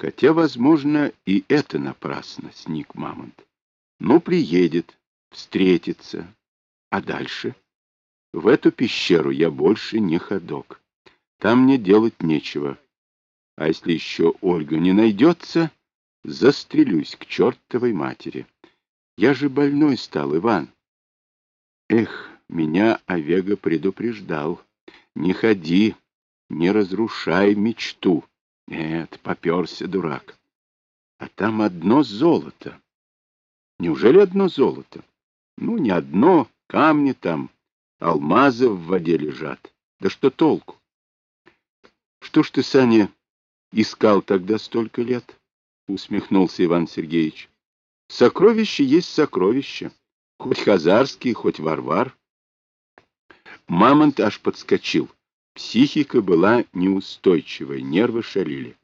Хотя, возможно, и это напрасно, сник Мамонт. Ну, приедет, встретится. А дальше? В эту пещеру я больше не ходок. Там мне делать нечего. А если еще Ольга не найдется, застрелюсь к чертовой матери. Я же больной стал, Иван. Эх, меня Овега предупреждал. Не ходи, не разрушай мечту. Нет, поперся дурак. А там одно золото. Неужели одно золото? Ну, не одно, камни там, алмазы в воде лежат. Да что толку? Что ж ты, Саня, искал тогда столько лет? Усмехнулся Иван Сергеевич. Сокровище есть сокровище. Хоть хазарский, хоть варвар. Мамонт аж подскочил. Психика была неустойчивой, нервы шалили.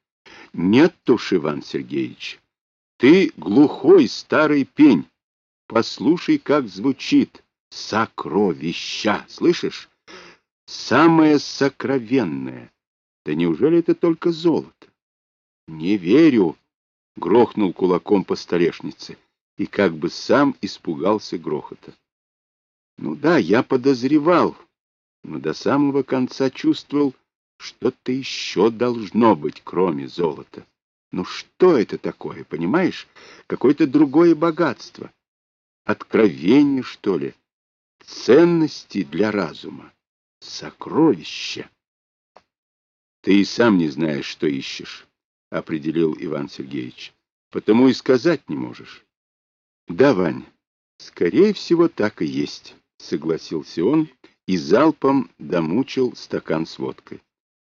Нет уж, Иван Сергеевич, ты глухой старый пень. Послушай, как звучит сокровища, слышишь? Самое сокровенное. Да неужели это только золото? Не верю, грохнул кулаком по столешнице и как бы сам испугался грохота. Ну да, я подозревал, но до самого конца чувствовал, что-то еще должно быть, кроме золота. Ну что это такое, понимаешь? Какое-то другое богатство. Откровение, что ли? Ценности для разума. Сокровища. Ты и сам не знаешь, что ищешь, — определил Иван Сергеевич. Потому и сказать не можешь. Да, Вань, скорее всего, так и есть, — согласился он, — и залпом домучил стакан с водкой.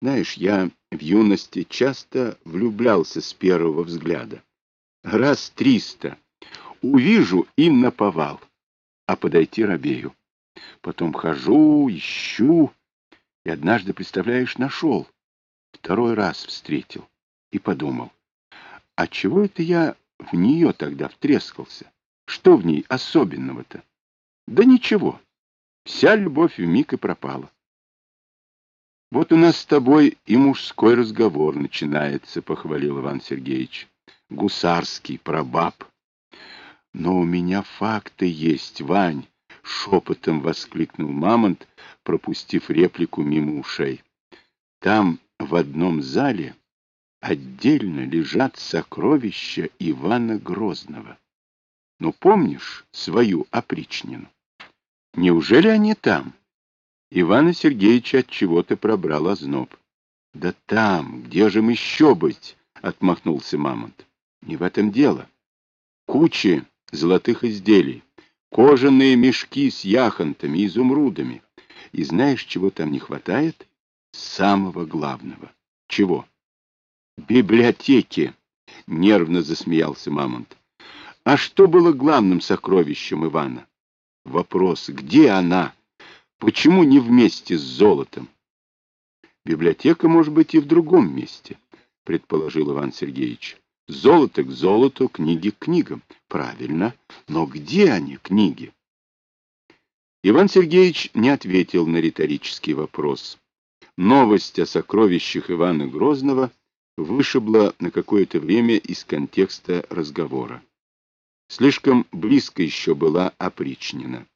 Знаешь, я в юности часто влюблялся с первого взгляда. Раз триста. Увижу и наповал, а подойти робею. Потом хожу, ищу, и однажды, представляешь, нашел. Второй раз встретил и подумал, а чего это я в нее тогда втрескался? Что в ней особенного-то? Да ничего. Вся любовь вмиг и пропала. Вот у нас с тобой и мужской разговор начинается, — похвалил Иван Сергеевич. Гусарский, про баб. Но у меня факты есть, Вань, — шепотом воскликнул Мамонт, пропустив реплику мимо ушей. Там в одном зале отдельно лежат сокровища Ивана Грозного. Ну, помнишь свою опричнину? Неужели они там? Ивана Сергеевича от чего-то пробрал озноб. Да там, где же им еще быть? Отмахнулся Мамонт. Не в этом дело. Кучи золотых изделий, кожаные мешки с яхонтами, изумрудами. И знаешь, чего там не хватает? Самого главного. Чего? Библиотеки, нервно засмеялся Мамонт. А что было главным сокровищем Ивана? Вопрос, где она? Почему не вместе с золотом? Библиотека может быть и в другом месте, предположил Иван Сергеевич. Золото к золоту, книги к книгам. Правильно. Но где они, книги? Иван Сергеевич не ответил на риторический вопрос. Новость о сокровищах Ивана Грозного вышибла на какое-то время из контекста разговора. Слишком близко еще была опричнина.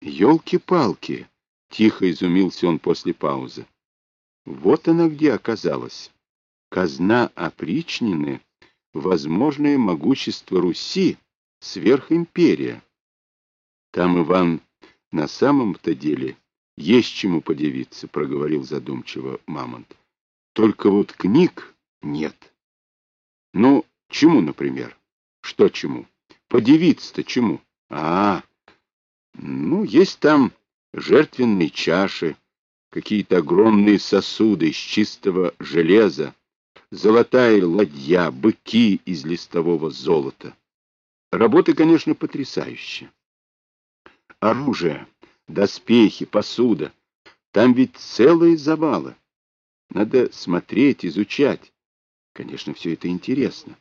«Елки-палки!» — тихо изумился он после паузы. «Вот она где оказалась. Казна опричнины, возможное могущество Руси, сверхимперия. Там, Иван, на самом-то деле есть чему подивиться», — проговорил задумчиво Мамонт. «Только вот книг нет. Ну, чему, например?» Что чему? Подивиться-то чему? А, ну, есть там жертвенные чаши, какие-то огромные сосуды из чистого железа, золотая ладья, быки из листового золота. Работы, конечно, потрясающие. Оружие, доспехи, посуда. Там ведь целые завалы. Надо смотреть, изучать. Конечно, все это интересно.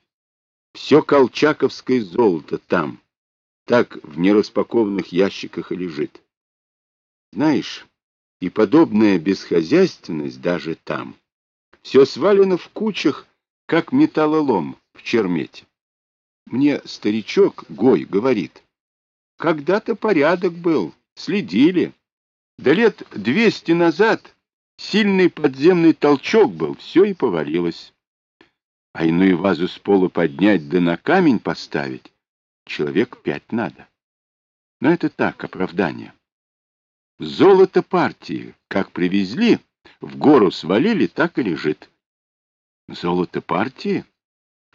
Все колчаковское золото там, так в нераспакованных ящиках и лежит. Знаешь, и подобная бесхозяйственность даже там. Все свалено в кучах как металлолом в чермете. Мне старичок Гой говорит, когда-то порядок был, следили. Да лет двести назад сильный подземный толчок был, все и повалилось. А иную вазу с пола поднять да на камень поставить человек пять надо. Но это так, оправдание. Золото партии, как привезли, в гору свалили, так и лежит. Золото партии?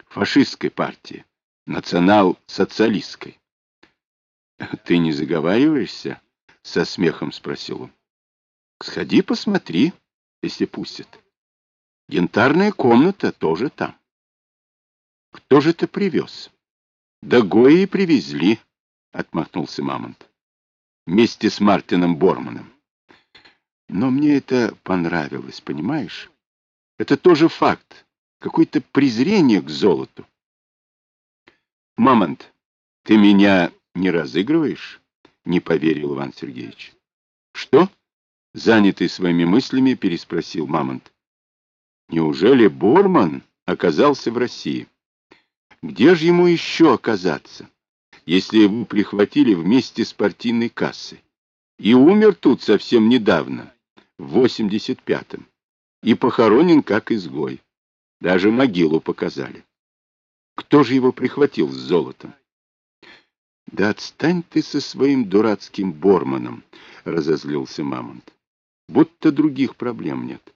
Фашистской партии, национал-социалистской. Ты не заговариваешься? Со смехом спросил он. Сходи посмотри, если пустят. Янтарная комната тоже там. Кто же ты привез? Да Гои привезли, отмахнулся Мамонт. Вместе с Мартином Борманом. Но мне это понравилось, понимаешь? Это тоже факт. Какое-то презрение к золоту. Мамонт, ты меня не разыгрываешь? Не поверил Иван Сергеевич. Что? Занятый своими мыслями, переспросил Мамонт. Неужели Борман оказался в России? Где же ему еще оказаться, если его прихватили вместе с партийной кассой? И умер тут совсем недавно, в 85-м, и похоронен как изгой. Даже могилу показали. Кто же его прихватил с золотом? Да отстань ты со своим дурацким Борманом, разозлился Мамонт. Будто других проблем нет.